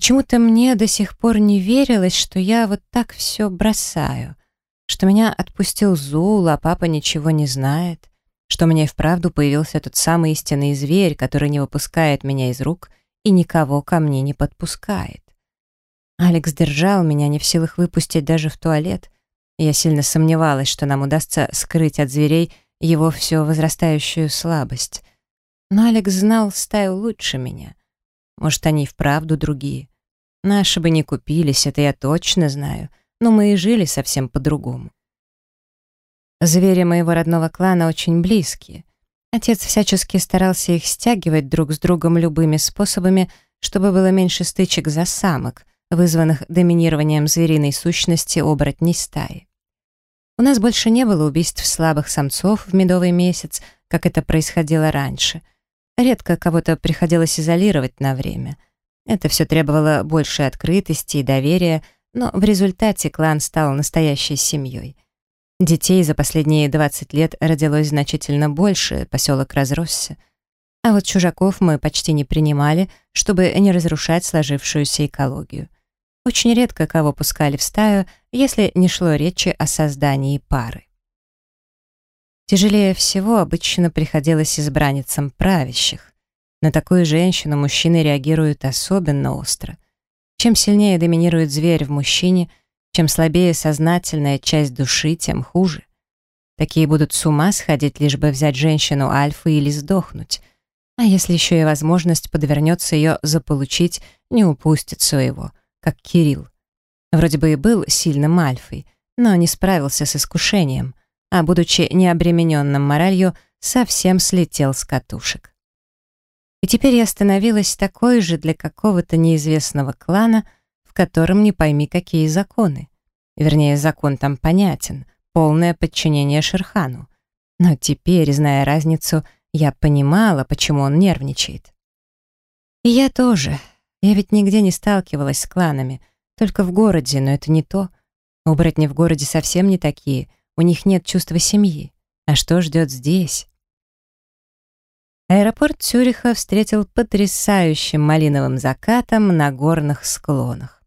Почему-то мне до сих пор не верилось, что я вот так все бросаю, что меня отпустил Зул, а папа ничего не знает, что и вправду появился тот самый истинный зверь, который не выпускает меня из рук и никого ко мне не подпускает. Алекс держал меня, не в силах выпустить даже в туалет, я сильно сомневалась, что нам удастся скрыть от зверей его все возрастающую слабость. Но Алекс знал стаю лучше меня. Может, они и вправду другие. Наши бы не купились, это я точно знаю, но мы и жили совсем по-другому. Звери моего родного клана очень близкие. Отец всячески старался их стягивать друг с другом любыми способами, чтобы было меньше стычек за самок, вызванных доминированием звериной сущности оборотней стаи. У нас больше не было убийств слабых самцов в медовый месяц, как это происходило раньше — Редко кого-то приходилось изолировать на время. Это все требовало большей открытости и доверия, но в результате клан стал настоящей семьей. Детей за последние 20 лет родилось значительно больше, поселок разросся. А вот чужаков мы почти не принимали, чтобы не разрушать сложившуюся экологию. Очень редко кого пускали в стаю, если не шло речи о создании пары. Тяжелее всего обычно приходилось избранницам правящих. На такую женщину мужчины реагируют особенно остро. Чем сильнее доминирует зверь в мужчине, чем слабее сознательная часть души, тем хуже. Такие будут с ума сходить, лишь бы взять женщину альфы или сдохнуть. А если еще и возможность подвернется ее заполучить, не упустит своего, как Кирилл. Вроде бы и был сильным альфой, но не справился с искушением а, будучи необремененным моралью, совсем слетел с катушек. И теперь я становилась такой же для какого-то неизвестного клана, в котором не пойми какие законы. Вернее, закон там понятен, полное подчинение Шерхану. Но теперь, зная разницу, я понимала, почему он нервничает. И я тоже. Я ведь нигде не сталкивалась с кланами, только в городе, но это не то. Оборотни в городе совсем не такие — у них нет чувства семьи. А что ждет здесь? Аэропорт Цюриха встретил потрясающим малиновым закатом на горных склонах.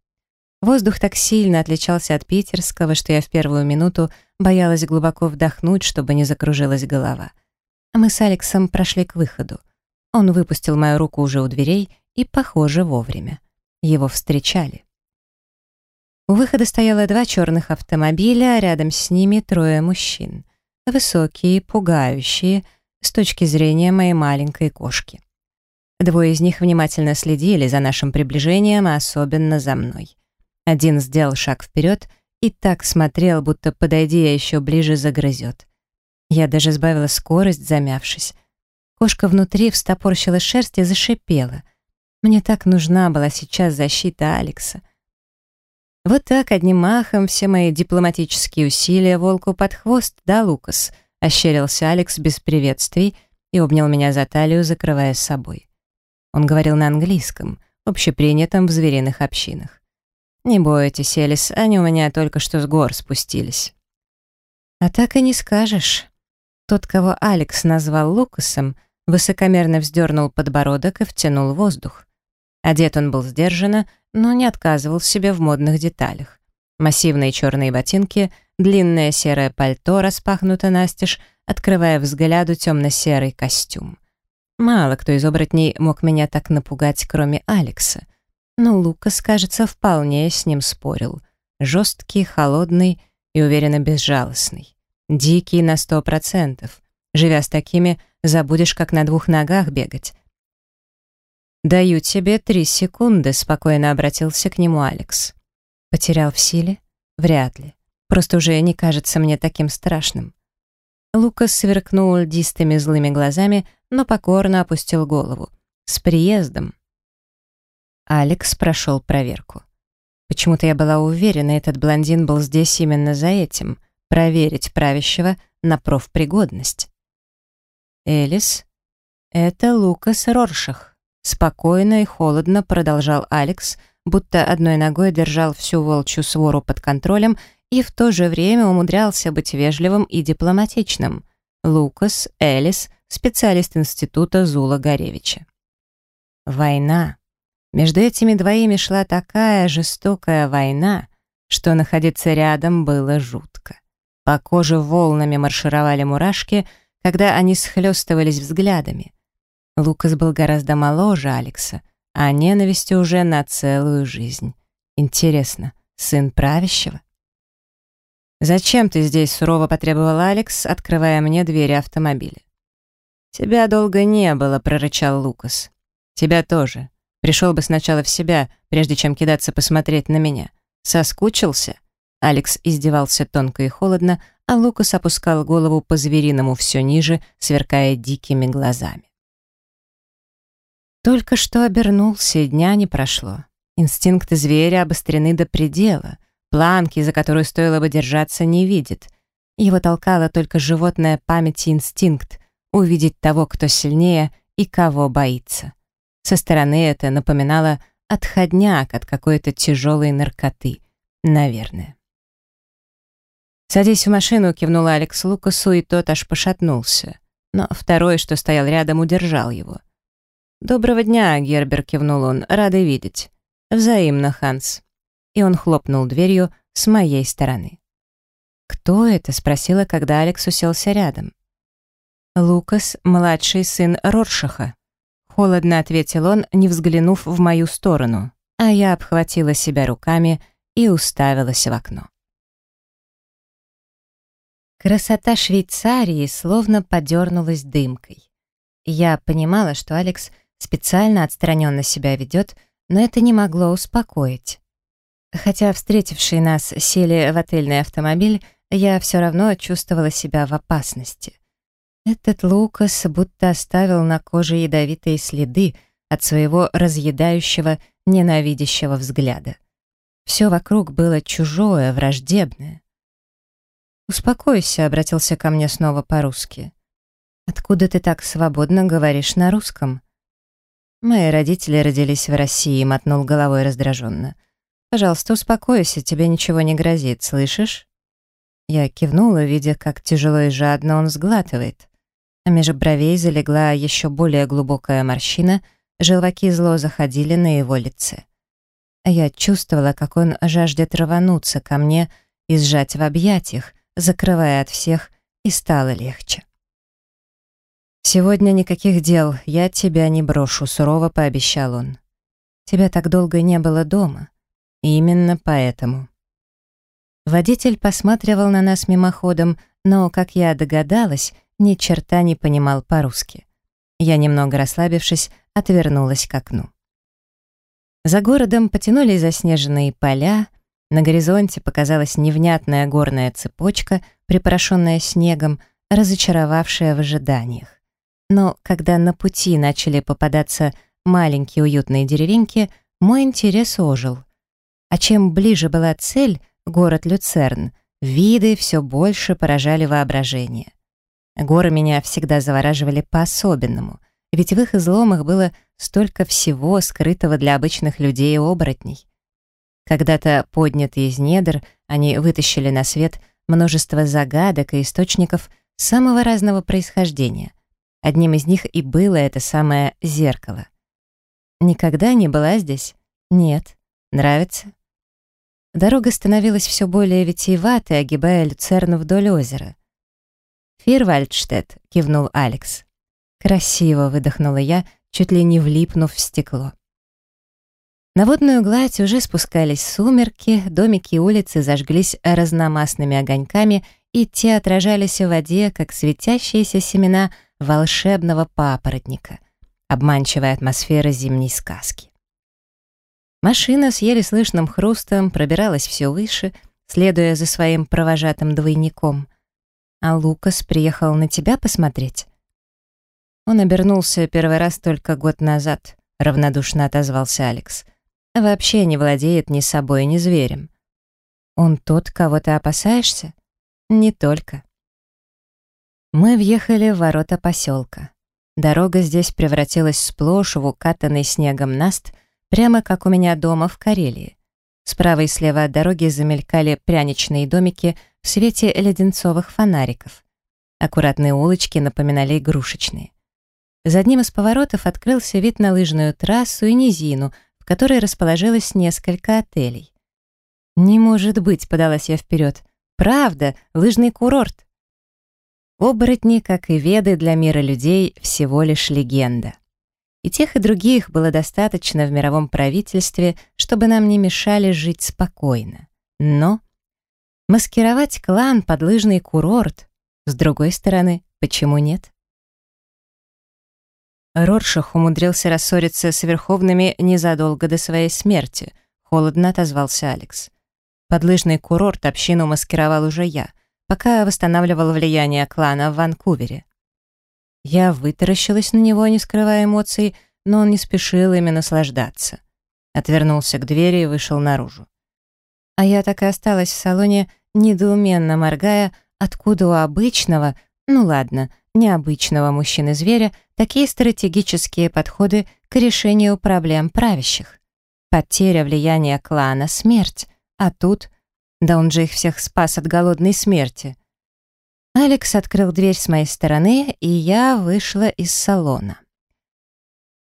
Воздух так сильно отличался от питерского, что я в первую минуту боялась глубоко вдохнуть, чтобы не закружилась голова. А мы с Алексом прошли к выходу. Он выпустил мою руку уже у дверей и, похоже, вовремя. Его встречали. У выхода стояло два черных автомобиля, а рядом с ними трое мужчин. Высокие, пугающие, с точки зрения моей маленькой кошки. Двое из них внимательно следили за нашим приближением, особенно за мной. Один сделал шаг вперед и так смотрел, будто подойди я еще ближе загрызет. Я даже сбавила скорость, замявшись. Кошка внутри встопорщила шерсть и зашипела. Мне так нужна была сейчас защита Алекса — вот так, одним махом, все мои дипломатические усилия волку под хвост, да, Лукас? Ощерился Алекс без приветствий и обнял меня за талию, закрывая с собой. Он говорил на английском, общепринятом в звериных общинах. «Не бойтесь, Элис, они у меня только что с гор спустились». «А так и не скажешь». Тот, кого Алекс назвал Лукасом, высокомерно вздернул подбородок и втянул воздух. Одет он был сдержанно, но не отказывал себе в модных деталях. Массивные черные ботинки, длинное серое пальто распахнуто настежь, открывая взгляду темно-серый костюм. Мало кто из оборотней мог меня так напугать, кроме Алекса. Но Лукас, кажется, вполне с ним спорил. Жесткий, холодный и уверенно безжалостный. Дикий на сто процентов. Живя с такими, забудешь, как на двух ногах бегать. «Даю тебе три секунды», — спокойно обратился к нему Алекс. «Потерял в силе? Вряд ли. Просто уже не кажется мне таким страшным». Лукас сверкнул льдистыми злыми глазами, но покорно опустил голову. «С приездом!» Алекс прошел проверку. Почему-то я была уверена, этот блондин был здесь именно за этим — проверить правящего на профпригодность. «Элис, это Лукас Роршах», Спокойно и холодно продолжал Алекс, будто одной ногой держал всю волчью свору под контролем и в то же время умудрялся быть вежливым и дипломатичным. Лукас Элис, специалист института Зула Горевича. Война. Между этими двоими шла такая жестокая война, что находиться рядом было жутко. По коже волнами маршировали мурашки, когда они схлестывались взглядами. Лукас был гораздо моложе Алекса, а ненависти уже на целую жизнь. Интересно, сын правящего? «Зачем ты здесь?» — сурово потребовал Алекс, открывая мне двери автомобиля. «Тебя долго не было», — прорычал Лукас. «Тебя тоже. Пришел бы сначала в себя, прежде чем кидаться посмотреть на меня. Соскучился?» Алекс издевался тонко и холодно, а Лукас опускал голову по-звериному все ниже, сверкая дикими глазами. Только что обернулся, и дня не прошло. Инстинкты зверя обострены до предела. Планки, за которую стоило бы держаться, не видит. Его толкала только животная память и инстинкт увидеть того, кто сильнее и кого боится. Со стороны это напоминало отходняк от какой-то тяжелой наркоты, наверное. «Садись в машину», — кивнул Алекс Лукасу, и тот аж пошатнулся. Но второй, что стоял рядом, удержал его. «Доброго дня», — Гербер кивнул он, — «рады видеть». «Взаимно, Ханс». И он хлопнул дверью с моей стороны. «Кто это?» — спросила, когда Алекс уселся рядом. «Лукас — младший сын Роршаха», Холодно ответил он, не взглянув в мою сторону, а я обхватила себя руками и уставилась в окно. Красота Швейцарии словно подернулась дымкой. Я понимала, что Алекс специально отстраненно себя ведет, но это не могло успокоить. Хотя встретившие нас сели в отельный автомобиль, я все равно чувствовала себя в опасности. Этот Лукас будто оставил на коже ядовитые следы от своего разъедающего, ненавидящего взгляда. Все вокруг было чужое, враждебное. «Успокойся», — обратился ко мне снова по-русски. «Откуда ты так свободно говоришь на русском?» «Мои родители родились в России», — мотнул головой раздраженно. «Пожалуйста, успокойся, тебе ничего не грозит, слышишь?» Я кивнула, видя, как тяжело и жадно он сглатывает а меж бровей залегла еще более глубокая морщина, желваки зло заходили на его лице. А я чувствовала, как он жаждет рвануться ко мне и сжать в объятиях, закрывая от всех, и стало легче. «Сегодня никаких дел, я тебя не брошу», — сурово пообещал он. «Тебя так долго не было дома. И именно поэтому». Водитель посматривал на нас мимоходом, но, как я догадалась, ни черта не понимал по-русски. Я, немного расслабившись, отвернулась к окну. За городом потянулись заснеженные поля, на горизонте показалась невнятная горная цепочка, припорошенная снегом, разочаровавшая в ожиданиях. Но когда на пути начали попадаться маленькие уютные деревеньки, мой интерес ожил. А чем ближе была цель, город Люцерн, виды все больше поражали воображение. Горы меня всегда завораживали по-особенному, ведь в их изломах было столько всего, скрытого для обычных людей и оборотней. Когда-то поднятые из недр, они вытащили на свет множество загадок и источников самого разного происхождения. Одним из них и было это самое зеркало. Никогда не была здесь? Нет. Нравится? Дорога становилась все более витиеватой, огибая люцерну вдоль озера. «Фирвальдштедт», — кивнул Алекс. «Красиво», — выдохнула я, чуть ли не влипнув в стекло. На водную гладь уже спускались сумерки, домики и улицы зажглись разномастными огоньками, и те отражались в воде, как светящиеся семена волшебного папоротника, обманчивая атмосфера зимней сказки. Машина с еле слышным хрустом пробиралась все выше, следуя за своим провожатым двойником. А Лукас приехал на тебя посмотреть? Он обернулся первый раз только год назад, равнодушно отозвался Алекс. Вообще не владеет ни собой, ни зверем. Он тот, кого ты опасаешься? Не только. Мы въехали в ворота поселка. Дорога здесь превратилась сплошь в укатанный снегом наст, прямо как у меня дома в Карелии. Справа и слева от дороги замелькали пряничные домики в свете леденцовых фонариков. Аккуратные улочки напоминали игрушечные. За одним из поворотов открылся вид на лыжную трассу и низину, в которой расположилось несколько отелей. «Не может быть», — подалась я вперед. «Правда, лыжный курорт». Оборотни, как и веды для мира людей, всего лишь легенда. И тех, и других было достаточно в мировом правительстве, чтобы нам не мешали жить спокойно. Но маскировать клан под лыжный курорт, с другой стороны, почему нет? Роршах умудрился рассориться с Верховными незадолго до своей смерти, холодно отозвался Алекс. Подлыжный курорт общину маскировал уже я, пока восстанавливал влияние клана в Ванкувере. Я вытаращилась на него, не скрывая эмоций, но он не спешил ими наслаждаться. Отвернулся к двери и вышел наружу. А я так и осталась в салоне, недоуменно моргая, откуда у обычного, ну ладно, необычного мужчины-зверя, такие стратегические подходы к решению проблем правящих. Потеря влияния клана — смерть, а тут... Да он же их всех спас от голодной смерти. Алекс открыл дверь с моей стороны, и я вышла из салона.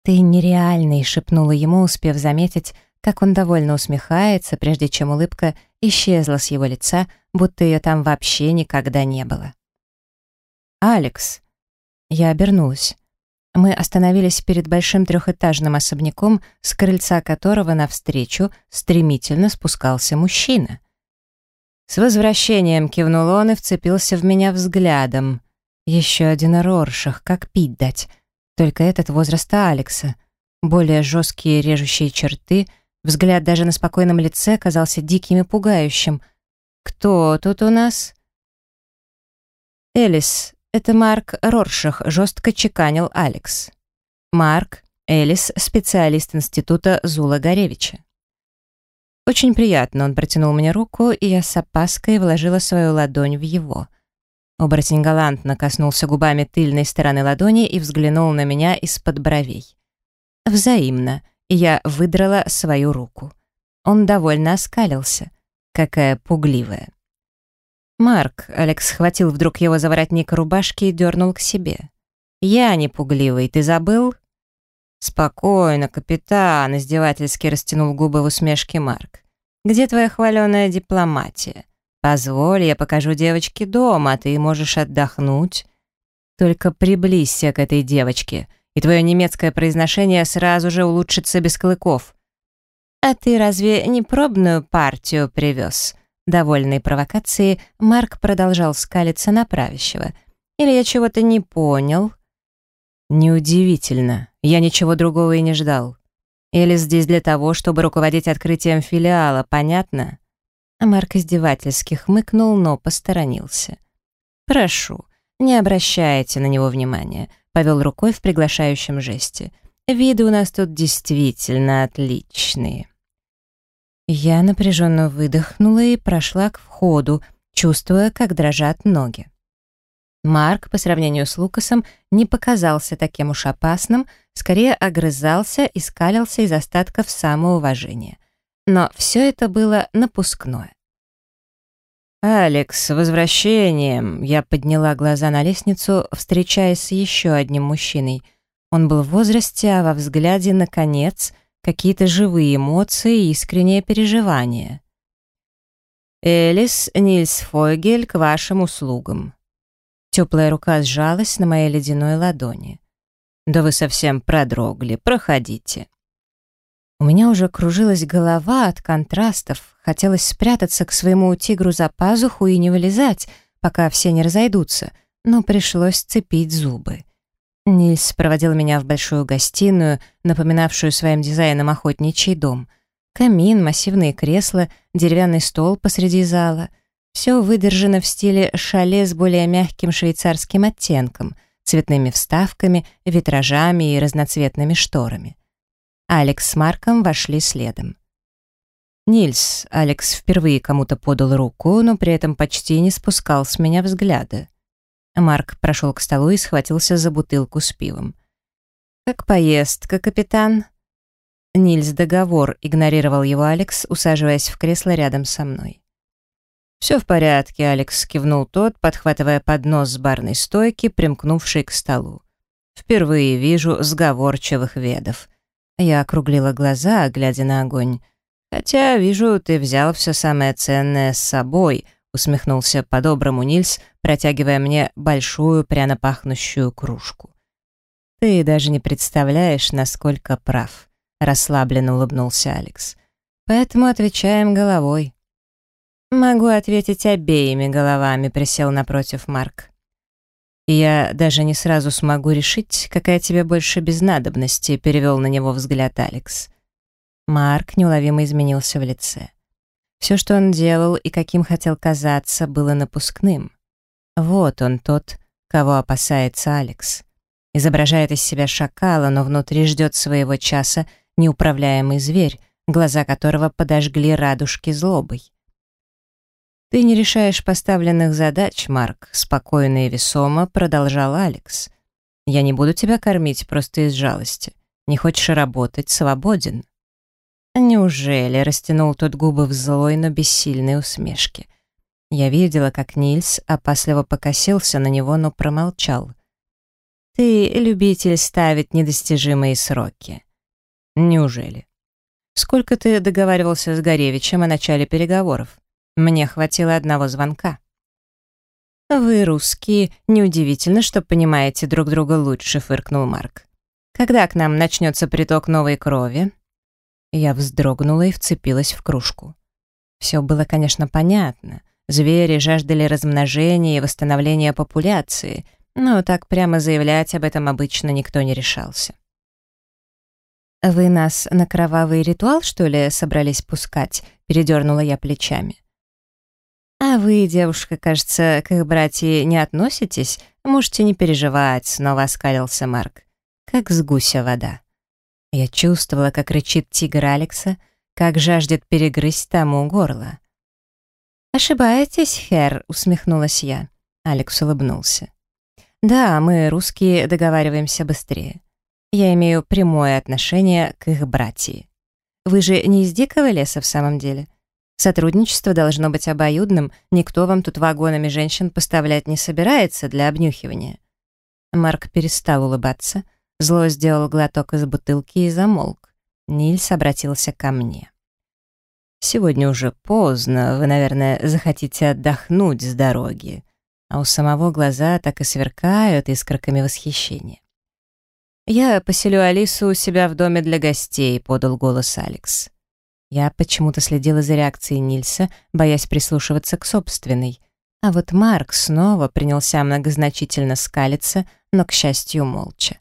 «Ты нереальный», — шепнула ему, успев заметить, как он довольно усмехается, прежде чем улыбка исчезла с его лица, будто ее там вообще никогда не было. «Алекс!» Я обернулась. Мы остановились перед большим трехэтажным особняком, с крыльца которого навстречу стремительно спускался мужчина. С возвращением кивнул он и вцепился в меня взглядом. Еще один Роршах, как пить дать. Только этот возраста Алекса. Более жесткие режущие черты, взгляд даже на спокойном лице казался диким и пугающим. «Кто тут у нас?» «Элис, это Марк Роршах», — жестко чеканил Алекс. «Марк, Элис, специалист института Зула Горевича». «Очень приятно», — он протянул мне руку, и я с опаской вложила свою ладонь в его. Оборотень галантно коснулся губами тыльной стороны ладони и взглянул на меня из-под бровей. Взаимно, и я выдрала свою руку. Он довольно оскалился. Какая пугливая. «Марк», — Алекс схватил вдруг его за воротник рубашки и дернул к себе. «Я не пугливый, ты забыл?» «Спокойно, капитан», — издевательски растянул губы в усмешке Марк. «Где твоя хваленая дипломатия? Позволь, я покажу девочке дом, а ты можешь отдохнуть. Только приблизься к этой девочке, и твое немецкое произношение сразу же улучшится без клыков». «А ты разве не пробную партию привез?» Довольной провокацией, Марк продолжал скалиться на правящего. «Или я чего-то не понял?» «Неудивительно. Я ничего другого и не ждал. Элис здесь для того, чтобы руководить открытием филиала, понятно?» Марк издевательски хмыкнул, но посторонился. «Прошу, не обращайте на него внимания», — повел рукой в приглашающем жесте. «Виды у нас тут действительно отличные». Я напряженно выдохнула и прошла к входу, чувствуя, как дрожат ноги. Марк, по сравнению с Лукасом, не показался таким уж опасным, скорее огрызался и скалился из остатков самоуважения. Но все это было напускное. «Алекс, с возвращением!» Я подняла глаза на лестницу, встречаясь с еще одним мужчиной. Он был в возрасте, а во взгляде, наконец, какие-то живые эмоции и искреннее переживание. «Элис Нильс Фойгель к вашим услугам». Теплая рука сжалась на моей ледяной ладони. «Да вы совсем продрогли, проходите». У меня уже кружилась голова от контрастов, хотелось спрятаться к своему тигру за пазуху и не вылезать, пока все не разойдутся, но пришлось сцепить зубы. Нильс проводил меня в большую гостиную, напоминавшую своим дизайном охотничий дом. Камин, массивные кресла, деревянный стол посреди зала. Все выдержано в стиле шале с более мягким швейцарским оттенком, цветными вставками, витражами и разноцветными шторами. Алекс с Марком вошли следом. Нильс, Алекс впервые кому-то подал руку, но при этом почти не спускал с меня взгляда. Марк прошел к столу и схватился за бутылку с пивом. «Как поездка, капитан?» Нильс договор игнорировал его Алекс, усаживаясь в кресло рядом со мной. «Все в порядке», — Алекс кивнул тот, подхватывая поднос с барной стойки, примкнувший к столу. «Впервые вижу сговорчивых ведов. Я округлила глаза, глядя на огонь. «Хотя, вижу, ты взял все самое ценное с собой», усмехнулся по-доброму Нильс, протягивая мне большую пряно пахнущую кружку. «Ты даже не представляешь, насколько прав», расслабленно улыбнулся Алекс. «Поэтому отвечаем головой». «Могу ответить обеими головами», присел напротив Марк. «Я даже не сразу смогу решить, какая тебе больше без надобности», перевел на него взгляд Алекс. Марк неуловимо изменился в лице. Все, что он делал и каким хотел казаться, было напускным. Вот он тот, кого опасается Алекс. Изображает из себя шакала, но внутри ждет своего часа неуправляемый зверь, глаза которого подожгли радужки злобой. «Ты не решаешь поставленных задач, Марк», — спокойно и весомо продолжал Алекс. «Я не буду тебя кормить просто из жалости. Не хочешь работать, свободен». «Неужели?» — растянул тот губы в злой, но бессильной усмешке. Я видела, как Нильс опасливо покосился на него, но промолчал. «Ты любитель ставить недостижимые сроки». «Неужели?» «Сколько ты договаривался с Горевичем о начале переговоров?» Мне хватило одного звонка. «Вы, русские, неудивительно, что понимаете друг друга лучше», — фыркнул Марк. «Когда к нам начнется приток новой крови?» Я вздрогнула и вцепилась в кружку. Все было, конечно, понятно. Звери жаждали размножения и восстановления популяции, но так прямо заявлять об этом обычно никто не решался. «Вы нас на кровавый ритуал, что ли, собрались пускать?» — передернула я плечами. «А вы, девушка, кажется, к их братье не относитесь? Можете не переживать», — снова оскалился Марк. «Как с гуся вода». Я чувствовала, как рычит тигр Алекса, как жаждет перегрызть тому горло. «Ошибаетесь, Хер», — усмехнулась я. Алекс улыбнулся. «Да, мы, русские, договариваемся быстрее. Я имею прямое отношение к их братьям. Вы же не из дикого леса в самом деле? Сотрудничество должно быть обоюдным, никто вам тут вагонами женщин поставлять не собирается для обнюхивания». Марк перестал улыбаться, зло сделал глоток из бутылки и замолк. Нильс обратился ко мне. «Сегодня уже поздно, вы, наверное, захотите отдохнуть с дороги». А у самого глаза так и сверкают искорками восхищения. «Я поселю Алису у себя в доме для гостей», — подал голос Алекс. Я почему-то следила за реакцией Нильса, боясь прислушиваться к собственной. А вот Марк снова принялся многозначительно скалиться, но, к счастью, молча.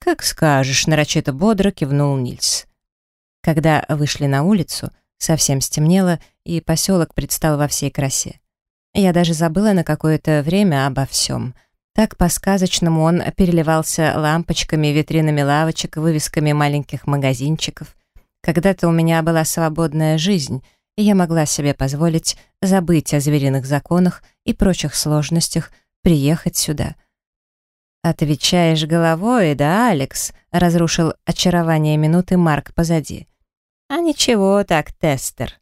«Как скажешь», — нарочито бодро кивнул Нильс. Когда вышли на улицу, совсем стемнело, и поселок предстал во всей красе. Я даже забыла на какое-то время обо всем. Так по-сказочному он переливался лампочками, витринами лавочек, вывесками маленьких магазинчиков. Когда-то у меня была свободная жизнь, и я могла себе позволить забыть о звериных законах и прочих сложностях, приехать сюда. «Отвечаешь головой, да, Алекс?» — разрушил очарование минуты Марк позади. «А ничего так, тестер».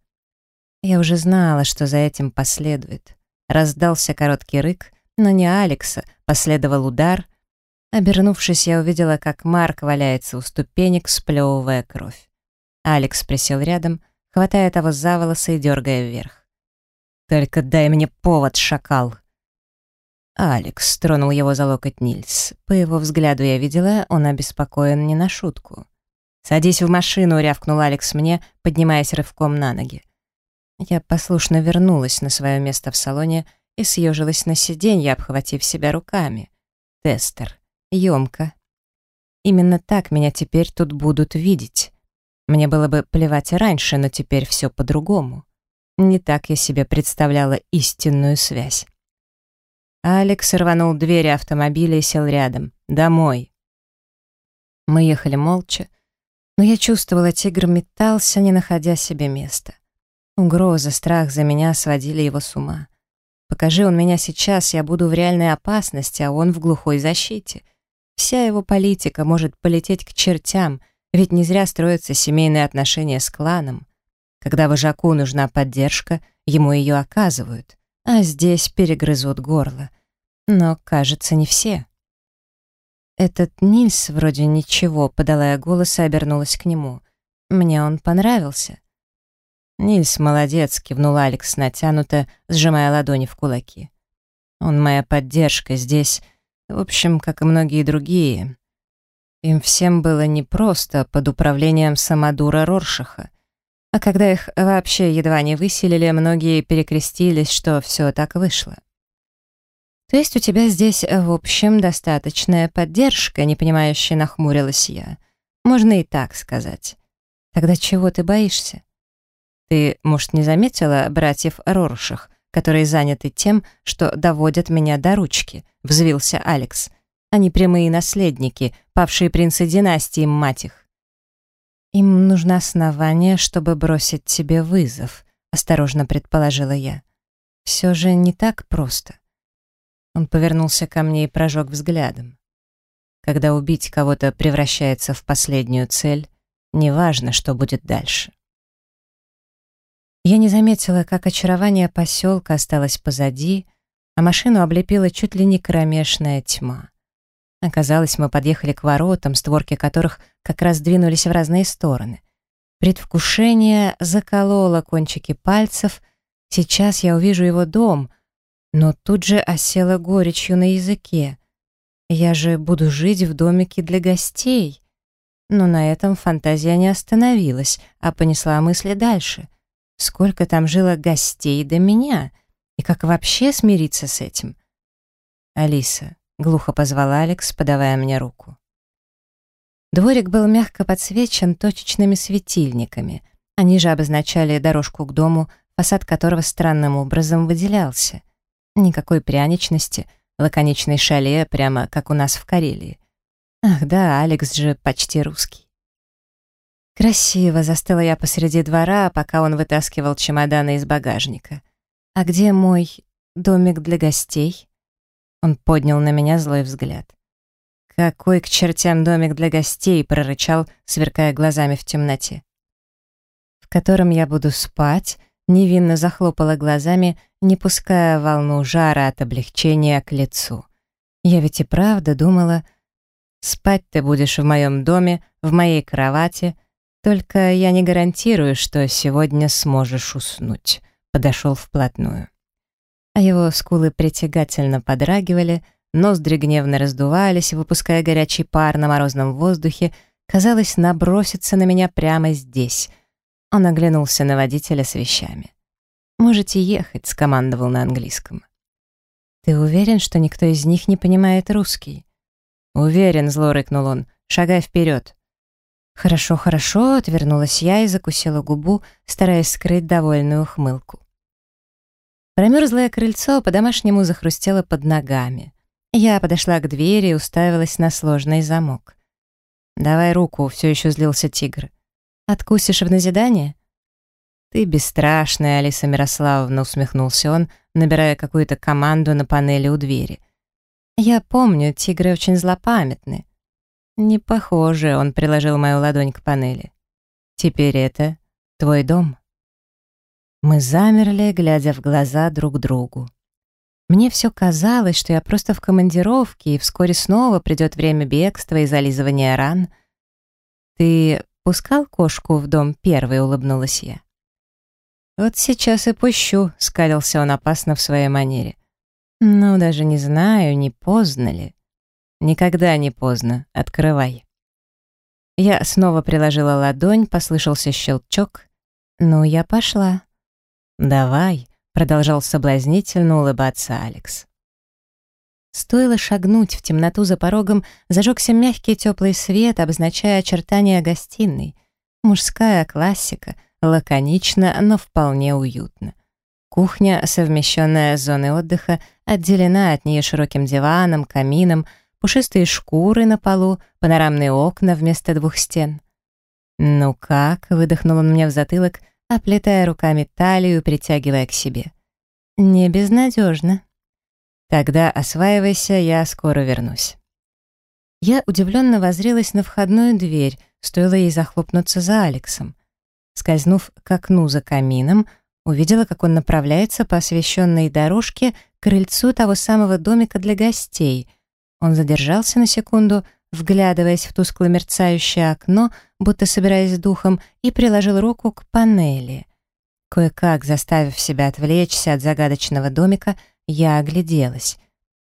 Я уже знала, что за этим последует. Раздался короткий рык, но не Алекса, последовал удар. Обернувшись, я увидела, как Марк валяется у ступенек, сплевывая кровь. Алекс присел рядом, хватая того за волосы и дергая вверх. «Только дай мне повод, шакал!» Алекс тронул его за локоть Нильс. По его взгляду я видела, он обеспокоен не на шутку. «Садись в машину», — рявкнул Алекс мне, поднимаясь рывком на ноги. Я послушно вернулась на свое место в салоне и съежилась на сиденье, обхватив себя руками. Тестер. Емко. Именно так меня теперь тут будут видеть. Мне было бы плевать раньше, но теперь все по-другому. Не так я себе представляла истинную связь. Алекс рванул двери автомобиля и сел рядом. «Домой». Мы ехали молча, но я чувствовала, тигр метался, не находя себе места. Угроза, страх за меня сводили его с ума. Покажи он меня сейчас, я буду в реальной опасности, а он в глухой защите. Вся его политика может полететь к чертям — ведь не зря строятся семейные отношения с кланом. Когда вожаку нужна поддержка, ему ее оказывают, а здесь перегрызут горло. Но, кажется, не все. «Этот Нильс вроде ничего», — подала я голос и обернулась к нему. «Мне он понравился». «Нильс молодец», — кивнул Алекс натянуто, сжимая ладони в кулаки. «Он моя поддержка здесь, в общем, как и многие другие. Им всем было непросто под управлением Самодура Роршаха. А когда их вообще едва не выселили, многие перекрестились, что все так вышло. «То есть у тебя здесь, в общем, достаточная поддержка?» — непонимающе нахмурилась я. «Можно и так сказать. Тогда чего ты боишься?» «Ты, может, не заметила братьев Роршах, которые заняты тем, что доводят меня до ручки?» — взвился Алекс. Они прямые наследники, павшие принцы династии, мать их. Им нужно основание, чтобы бросить тебе вызов, осторожно предположила я. Все же не так просто. Он повернулся ко мне и прожег взглядом. Когда убить кого-то превращается в последнюю цель, неважно, что будет дальше. Я не заметила, как очарование поселка осталось позади, а машину облепила чуть ли не кромешная тьма. Оказалось, мы подъехали к воротам, створки которых как раз двинулись в разные стороны. Предвкушение закололо кончики пальцев. Сейчас я увижу его дом, но тут же осела горечью на языке. Я же буду жить в домике для гостей. Но на этом фантазия не остановилась, а понесла мысли дальше. Сколько там жило гостей до меня? И как вообще смириться с этим? Алиса, — глухо позвал Алекс, подавая мне руку. Дворик был мягко подсвечен точечными светильниками. Они же обозначали дорожку к дому, фасад которого странным образом выделялся. Никакой пряничности, лаконичной шале, прямо как у нас в Карелии. Ах да, Алекс же почти русский. Красиво застыла я посреди двора, пока он вытаскивал чемоданы из багажника. А где мой домик для гостей? Он поднял на меня злой взгляд. «Какой к чертям домик для гостей!» — прорычал, сверкая глазами в темноте. «В котором я буду спать», невинно захлопала глазами, не пуская волну жара от облегчения к лицу. Я ведь и правда думала, спать ты будешь в моем доме, в моей кровати, только я не гарантирую, что сегодня сможешь уснуть. Подошел вплотную а его скулы притягательно подрагивали, ноздри гневно раздувались, выпуская горячий пар на морозном воздухе, казалось, наброситься на меня прямо здесь. Он оглянулся на водителя с вещами. «Можете ехать», — скомандовал на английском. «Ты уверен, что никто из них не понимает русский?» «Уверен», — зло рыкнул он, — «шагай вперед». «Хорошо, хорошо», — отвернулась я и закусила губу, стараясь скрыть довольную ухмылку. Промерзлое крыльцо по-домашнему захрустело под ногами. Я подошла к двери и уставилась на сложный замок. «Давай руку», — все еще злился тигр. «Откусишь в назидание?» «Ты бесстрашная, Алиса Мирославовна», — усмехнулся он, набирая какую-то команду на панели у двери. «Я помню, тигры очень злопамятны». «Не похоже», — он приложил мою ладонь к панели. «Теперь это твой дом». Мы замерли, глядя в глаза друг другу. Мне все казалось, что я просто в командировке, и вскоре снова придет время бегства и зализывания ран. «Ты пускал кошку в дом первой?» — улыбнулась я. «Вот сейчас и пущу», — скалился он опасно в своей манере. «Ну, даже не знаю, не поздно ли». «Никогда не поздно. Открывай». Я снова приложила ладонь, послышался щелчок. «Ну, я пошла». «Давай», — продолжал соблазнительно улыбаться Алекс. Стоило шагнуть в темноту за порогом, зажегся мягкий теплый свет, обозначая очертания гостиной. Мужская классика, лаконично, но вполне уютно. Кухня, совмещенная с зоной отдыха, отделена от нее широким диваном, камином, пушистые шкуры на полу, панорамные окна вместо двух стен. «Ну как?» — выдохнул он мне в затылок — оплетая руками талию, притягивая к себе. «Не безнадежно». «Тогда осваивайся, я скоро вернусь». Я удивленно возрилась на входную дверь, стоило ей захлопнуться за Алексом. Скользнув к окну за камином, увидела, как он направляется по освещенной дорожке к крыльцу того самого домика для гостей. Он задержался на секунду, вглядываясь в тускло мерцающее окно, будто собираясь духом, и приложил руку к панели. Кое-как, заставив себя отвлечься от загадочного домика, я огляделась.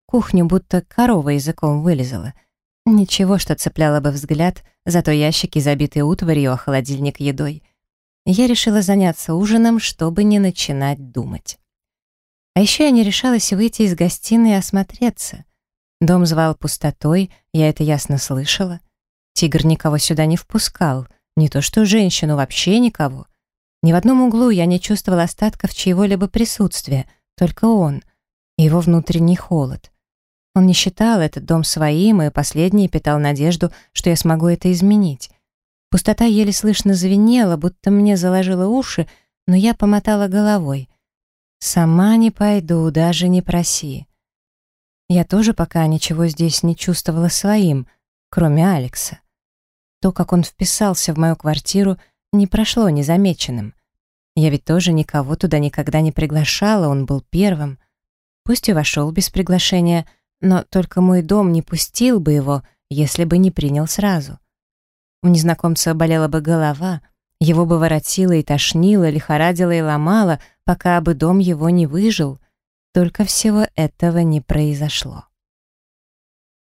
Кухню будто корова языком вылезала. Ничего, что цепляло бы взгляд, зато ящики забиты утварью, а холодильник едой. Я решила заняться ужином, чтобы не начинать думать. А еще я не решалась выйти из гостиной и осмотреться. Дом звал пустотой, я это ясно слышала. Тигр никого сюда не впускал, не то что женщину, вообще никого. Ни в одном углу я не чувствовала остатков чьего-либо присутствия, только он, и его внутренний холод. Он не считал этот дом своим и последний питал надежду, что я смогу это изменить. Пустота еле слышно звенела, будто мне заложило уши, но я помотала головой. «Сама не пойду, даже не проси». Я тоже пока ничего здесь не чувствовала своим, кроме Алекса. То, как он вписался в мою квартиру, не прошло незамеченным. Я ведь тоже никого туда никогда не приглашала, он был первым. Пусть и вошел без приглашения, но только мой дом не пустил бы его, если бы не принял сразу. У незнакомца болела бы голова, его бы воротило и тошнило, лихорадило и ломало, пока бы дом его не выжил — только всего этого не произошло.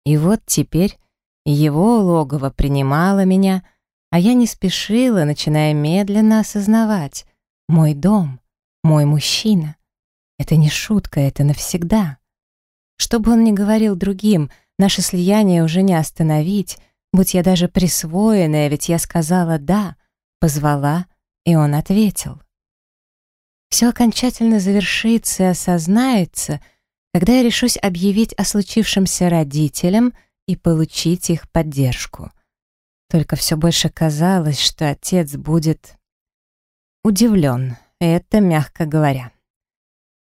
И вот теперь его логово принимало меня, а я не спешила, начиная медленно осознавать. Мой дом, мой мужчина. Это не шутка, это навсегда. Что бы он ни говорил другим, наше слияние уже не остановить, будь я даже присвоенная, ведь я сказала «да», позвала, и он ответил все окончательно завершится и осознается, когда я решусь объявить о случившемся родителям и получить их поддержку. Только все больше казалось, что отец будет удивлен, это мягко говоря.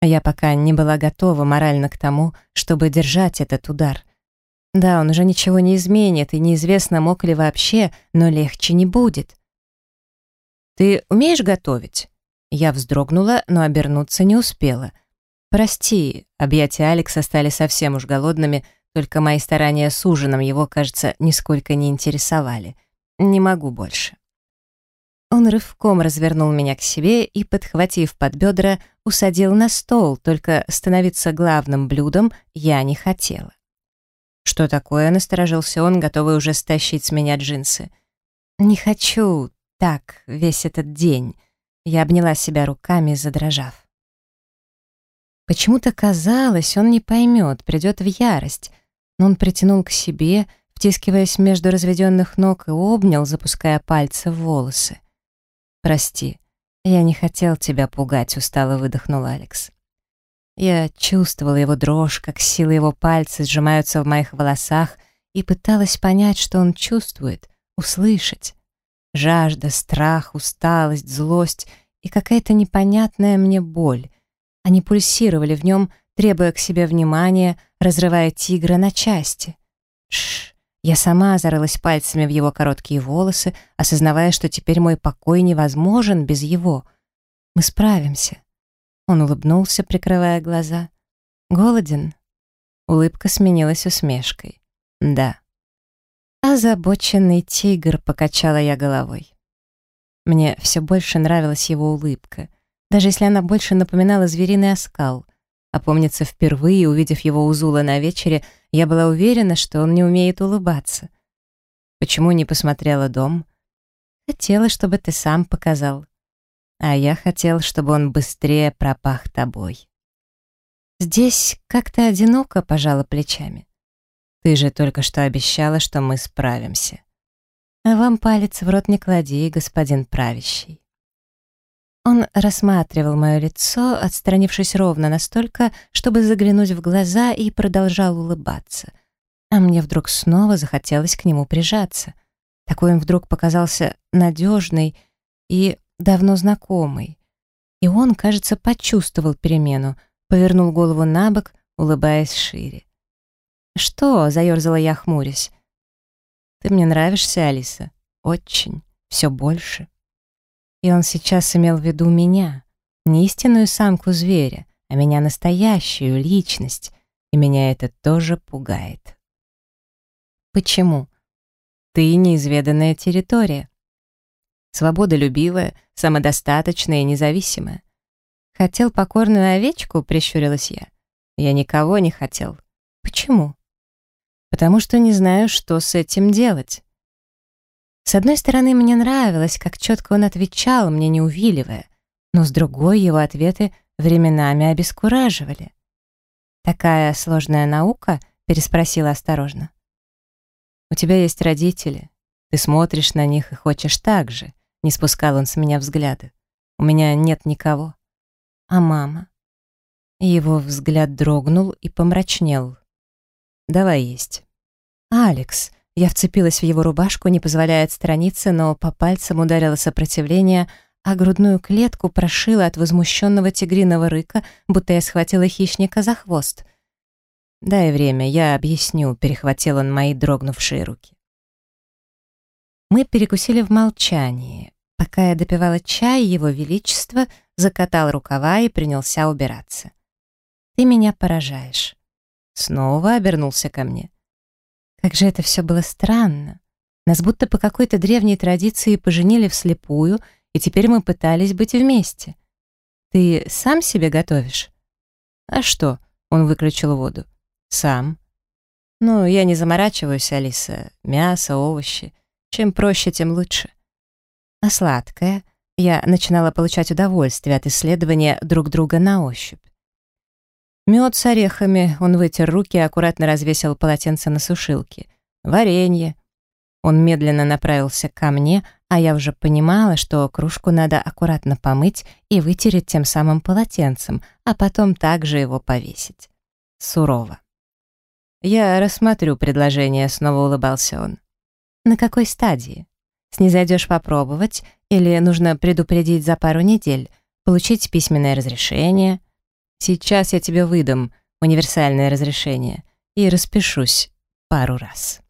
А я пока не была готова морально к тому, чтобы держать этот удар. Да, он уже ничего не изменит, и неизвестно, мог ли вообще, но легче не будет. «Ты умеешь готовить?» Я вздрогнула, но обернуться не успела. «Прости», объятия Алекса стали совсем уж голодными, только мои старания с ужином его, кажется, нисколько не интересовали. Не могу больше. Он рывком развернул меня к себе и, подхватив под бедра, усадил на стол, только становиться главным блюдом я не хотела. «Что такое?» — насторожился он, готовый уже стащить с меня джинсы. «Не хочу так весь этот день», я обняла себя руками, задрожав. Почему-то казалось, он не поймет, придет в ярость, но он притянул к себе, втискиваясь между разведенных ног и обнял, запуская пальцы в волосы. «Прости, я не хотел тебя пугать», — устало выдохнул Алекс. Я чувствовала его дрожь, как силы его пальцы сжимаются в моих волосах, и пыталась понять, что он чувствует, услышать. Жажда, страх, усталость, злость и какая-то непонятная мне боль. Они пульсировали в нем, требуя к себе внимания, разрывая тигра на части. Шш! Я сама зарылась пальцами в его короткие волосы, осознавая, что теперь мой покой невозможен без его. Мы справимся. Он улыбнулся, прикрывая глаза. Голоден? Улыбка сменилась усмешкой. Да. Озабоченный тигр, покачала я головой. Мне все больше нравилась его улыбка, даже если она больше напоминала звериный оскал. А помнится, впервые, увидев его у Зула на вечере, я была уверена, что он не умеет улыбаться. Почему не посмотрела дом? Хотела, чтобы ты сам показал. А я хотел, чтобы он быстрее пропах тобой. Здесь как-то одиноко пожала плечами. Ты же только что обещала, что мы справимся. А вам палец в рот не клади, господин правящий. Он рассматривал мое лицо, отстранившись ровно настолько, чтобы заглянуть в глаза и продолжал улыбаться. А мне вдруг снова захотелось к нему прижаться. Такой он вдруг показался надежный и давно знакомый. И он, кажется, почувствовал перемену, повернул голову на бок, улыбаясь шире. «Что?» — заерзала я, хмурясь. «Ты мне нравишься, Алиса. Очень. Все больше». И он сейчас имел в виду меня. Не истинную самку зверя, а меня настоящую личность. И меня это тоже пугает. Почему? Ты неизведанная территория. Свободолюбивая, самодостаточная и независимая. Хотел покорную овечку, прищурилась я. Я никого не хотел. Почему? Потому что не знаю, что с этим делать. С одной стороны, мне нравилось, как четко он отвечал, мне не увиливая, но с другой его ответы временами обескураживали. «Такая сложная наука?» — переспросила осторожно. «У тебя есть родители. Ты смотришь на них и хочешь так же», — не спускал он с меня взгляда. «У меня нет никого». «А мама?» Его взгляд дрогнул и помрачнел. «Давай есть». «Алекс», я вцепилась в его рубашку, не позволяя отстраниться, но по пальцам ударило сопротивление, а грудную клетку прошила от возмущенного тигриного рыка, будто я схватила хищника за хвост. «Дай время, я объясню», — перехватил он мои дрогнувшие руки. Мы перекусили в молчании. Пока я допивала чай, его величество закатал рукава и принялся убираться. «Ты меня поражаешь». Снова обернулся ко мне. Как же это все было странно. Нас будто по какой-то древней традиции поженили вслепую, и теперь мы пытались быть вместе. Ты сам себе готовишь? А что? Он выключил воду. Сам. Ну, я не заморачиваюсь, Алиса. Мясо, овощи. Чем проще, тем лучше. А сладкое? Я начинала получать удовольствие от исследования друг друга на ощупь. Мед с орехами, он вытер руки и аккуратно развесил полотенце на сушилке. Варенье. Он медленно направился ко мне, а я уже понимала, что кружку надо аккуратно помыть и вытереть тем самым полотенцем, а потом также его повесить. Сурово. «Я рассмотрю предложение», — снова улыбался он. «На какой стадии? Снизойдешь попробовать или нужно предупредить за пару недель, получить письменное разрешение?» Сейчас я тебе выдам универсальное разрешение и распишусь пару раз.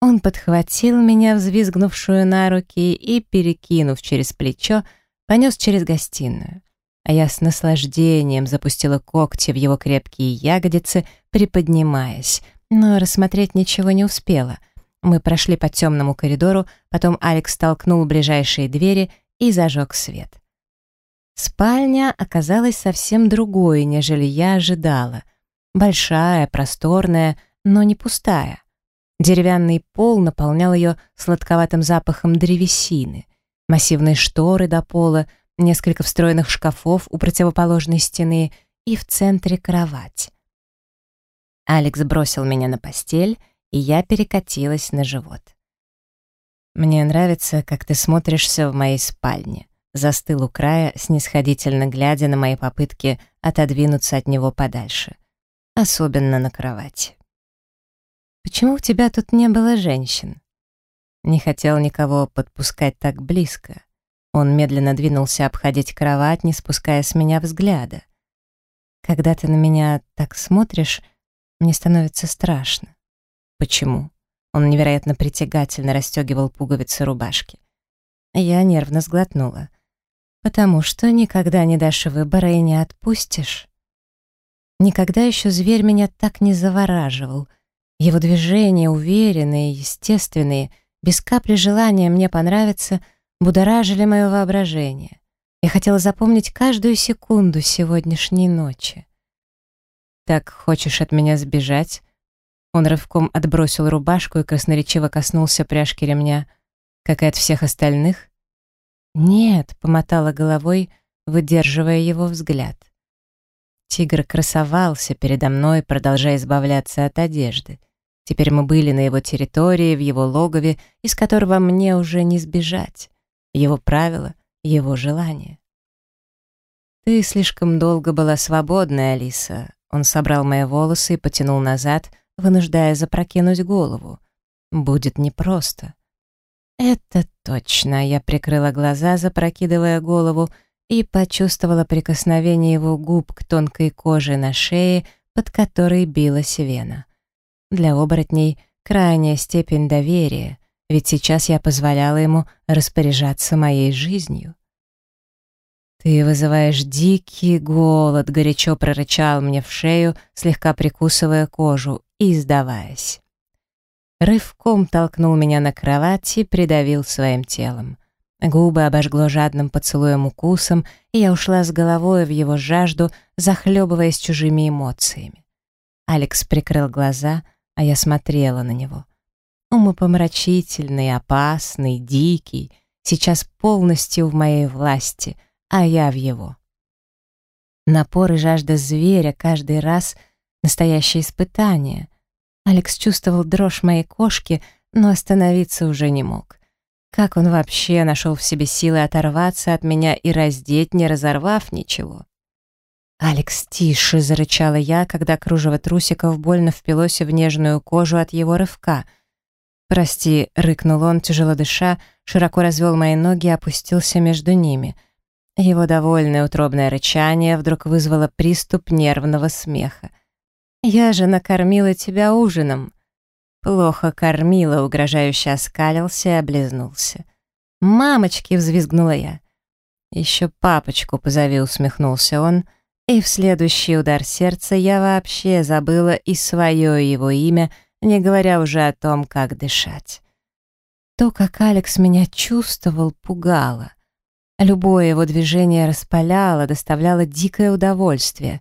Он подхватил меня, взвизгнувшую на руки, и, перекинув через плечо, понес через гостиную. А я с наслаждением запустила когти в его крепкие ягодицы, приподнимаясь, но рассмотреть ничего не успела. Мы прошли по темному коридору, потом Алекс толкнул ближайшие двери и зажег свет. Спальня оказалась совсем другой, нежели я ожидала. Большая, просторная, но не пустая. Деревянный пол наполнял ее сладковатым запахом древесины. Массивные шторы до пола, несколько встроенных шкафов у противоположной стены и в центре кровать. Алекс бросил меня на постель, и я перекатилась на живот. «Мне нравится, как ты смотришься в моей спальне», застыл у края, снисходительно глядя на мои попытки отодвинуться от него подальше. Особенно на кровати. «Почему у тебя тут не было женщин?» Не хотел никого подпускать так близко. Он медленно двинулся обходить кровать, не спуская с меня взгляда. «Когда ты на меня так смотришь, мне становится страшно». «Почему?» Он невероятно притягательно расстегивал пуговицы рубашки. Я нервно сглотнула. Потому что никогда не дашь выбора и не отпустишь. Никогда еще зверь меня так не завораживал. Его движения уверенные, естественные, без капли желания мне понравиться, будоражили мое воображение. Я хотела запомнить каждую секунду сегодняшней ночи. «Так хочешь от меня сбежать?» Он рывком отбросил рубашку и красноречиво коснулся пряжки ремня, как и от всех остальных. «Нет», — помотала головой, выдерживая его взгляд. Тигр красовался передо мной, продолжая избавляться от одежды. Теперь мы были на его территории, в его логове, из которого мне уже не сбежать. Его правила, его желания. «Ты слишком долго была свободной, Алиса». Он собрал мои волосы и потянул назад, вынуждая запрокинуть голову. «Будет непросто. «Это точно!» Я прикрыла глаза, запрокидывая голову, и почувствовала прикосновение его губ к тонкой коже на шее, под которой билась вена. Для оборотней крайняя степень доверия, ведь сейчас я позволяла ему распоряжаться моей жизнью. «Ты вызываешь дикий голод», — горячо прорычал мне в шею, слегка прикусывая кожу и сдаваясь. Рывком толкнул меня на кровать и придавил своим телом. Губы обожгло жадным поцелуем-укусом, и я ушла с головой в его жажду, захлебываясь чужими эмоциями. Алекс прикрыл глаза, а я смотрела на него. Умопомрачительный, опасный, дикий, сейчас полностью в моей власти, а я в его. Напор и жажда зверя каждый раз — настоящее испытание. Алекс чувствовал дрожь моей кошки, но остановиться уже не мог. Как он вообще нашел в себе силы оторваться от меня и раздеть, не разорвав ничего? «Алекс, тише!» — зарычала я, когда кружево трусиков больно впилось в нежную кожу от его рывка. «Прости», — рыкнул он, тяжело дыша, широко развел мои ноги и опустился между ними. Его довольное утробное рычание вдруг вызвало приступ нервного смеха. «Я же накормила тебя ужином!» Плохо кормила, угрожающе оскалился и облизнулся. «Мамочки!» — взвизгнула я. «Еще папочку позови», — усмехнулся он, и в следующий удар сердца я вообще забыла и свое его имя, не говоря уже о том, как дышать. То, как Алекс меня чувствовал, пугало. Любое его движение распаляло, доставляло дикое удовольствие.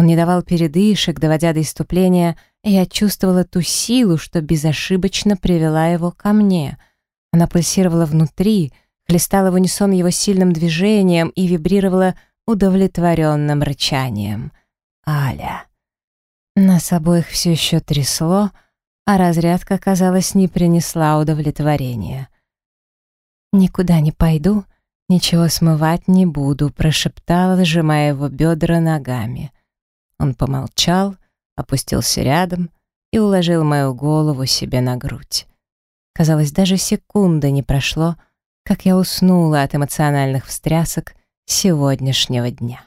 Он не давал передышек, доводя до иступления — я чувствовала ту силу, что безошибочно привела его ко мне. Она пульсировала внутри, хлестала в унисон его сильным движением и вибрировала удовлетворенным рычанием. «Аля!» Нас обоих все еще трясло, а разрядка, казалось, не принесла удовлетворения. «Никуда не пойду, ничего смывать не буду», — прошептала, сжимая его бедра ногами. Он помолчал, опустился рядом и уложил мою голову себе на грудь. Казалось, даже секунды не прошло, как я уснула от эмоциональных встрясок сегодняшнего дня.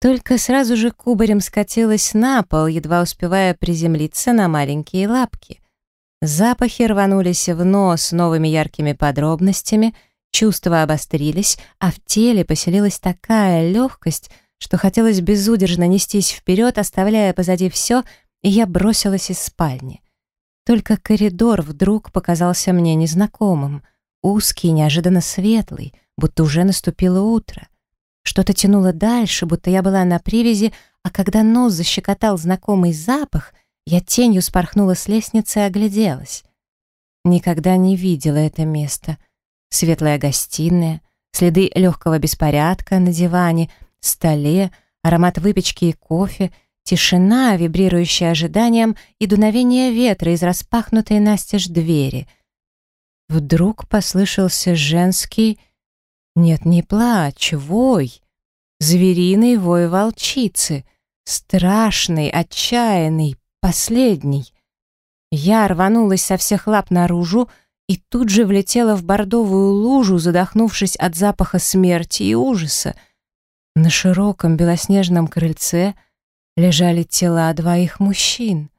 Только сразу же кубарем скатилась на пол, едва успевая приземлиться на маленькие лапки. Запахи рванулись в нос новыми яркими подробностями, чувства обострились, а в теле поселилась такая легкость — что хотелось безудержно нестись вперед, оставляя позади все, и я бросилась из спальни. Только коридор вдруг показался мне незнакомым, узкий, неожиданно светлый, будто уже наступило утро. Что-то тянуло дальше, будто я была на привязи, а когда нос защекотал знакомый запах, я тенью спорхнула с лестницы и огляделась. Никогда не видела это место. Светлая гостиная, следы легкого беспорядка на диване — столе, аромат выпечки и кофе, тишина, вибрирующая ожиданием, и дуновение ветра из распахнутой настежь двери. Вдруг послышался женский... Нет, не плач, вой. Звериный вой волчицы. Страшный, отчаянный, последний. Я рванулась со всех лап наружу и тут же влетела в бордовую лужу, задохнувшись от запаха смерти и ужаса. На широком белоснежном крыльце лежали тела двоих мужчин.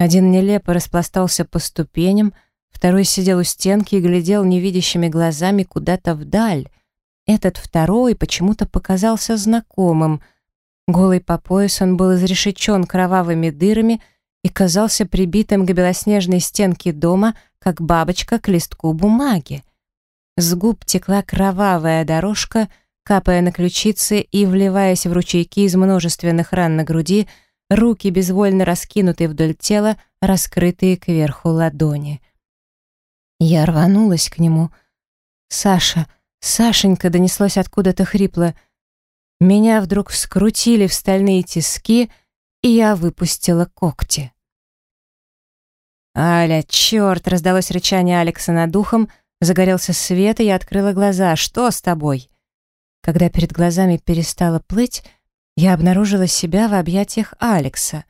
Один нелепо распластался по ступеням, второй сидел у стенки и глядел невидящими глазами куда-то вдаль. Этот второй почему-то показался знакомым. Голый по пояс он был изрешечен кровавыми дырами и казался прибитым к белоснежной стенке дома, как бабочка к листку бумаги. С губ текла кровавая дорожка — капая на ключицы и вливаясь в ручейки из множественных ран на груди, руки безвольно раскинуты вдоль тела, раскрытые кверху ладони. Я рванулась к нему. «Саша! Сашенька!» — донеслось откуда-то хрипло. Меня вдруг скрутили в стальные тиски, и я выпустила когти. «Аля, черт!» — раздалось рычание Алекса над духом, загорелся свет, и я открыла глаза. «Что с тобой?» Когда перед глазами перестало плыть, я обнаружила себя в объятиях Алекса.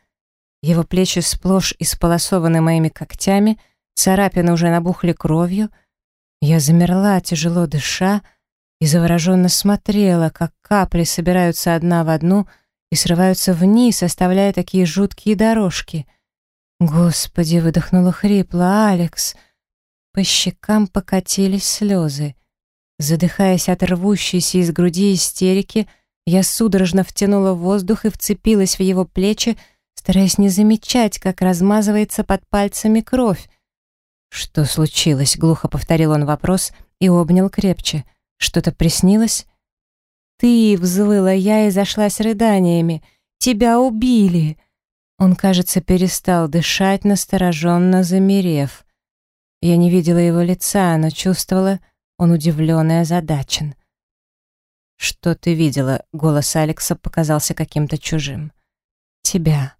Его плечи сплошь исполосованы моими когтями, царапины уже набухли кровью. Я замерла, тяжело дыша, и завороженно смотрела, как капли собираются одна в одну и срываются вниз, оставляя такие жуткие дорожки. «Господи!» — выдохнула хрипло. «Алекс!» По щекам покатились слезы. Задыхаясь от рвущейся из груди истерики, я судорожно втянула воздух и вцепилась в его плечи, стараясь не замечать, как размазывается под пальцами кровь. «Что случилось?» — глухо повторил он вопрос и обнял крепче. «Что-то приснилось?» «Ты!» — взвыла я и зашлась рыданиями. «Тебя убили!» Он, кажется, перестал дышать, настороженно замерев. Я не видела его лица, но чувствовала, он удивлен и озадачен. «Что ты видела?» — голос Алекса показался каким-то чужим. «Тебя.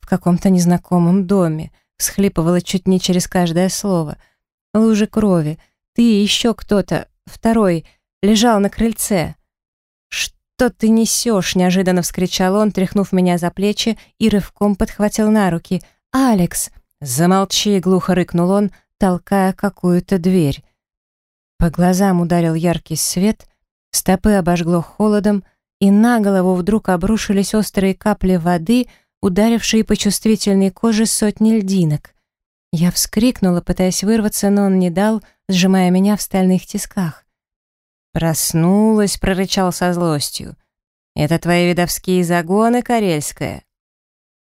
В каком-то незнакомом доме», — всхлипывала чуть не через каждое слово. «Лужи крови. Ты и еще кто-то, второй, лежал на крыльце». «Что ты несешь?» — неожиданно вскричал он, тряхнув меня за плечи и рывком подхватил на руки. «Алекс!» «Замолчи!» — глухо рыкнул он, толкая какую-то дверь. По глазам ударил яркий свет, стопы обожгло холодом, и на голову вдруг обрушились острые капли воды, ударившие по чувствительной коже сотни льдинок. Я вскрикнула, пытаясь вырваться, но он не дал, сжимая меня в стальных тисках. «Проснулась», — прорычал со злостью. «Это твои видовские загоны, Карельская?»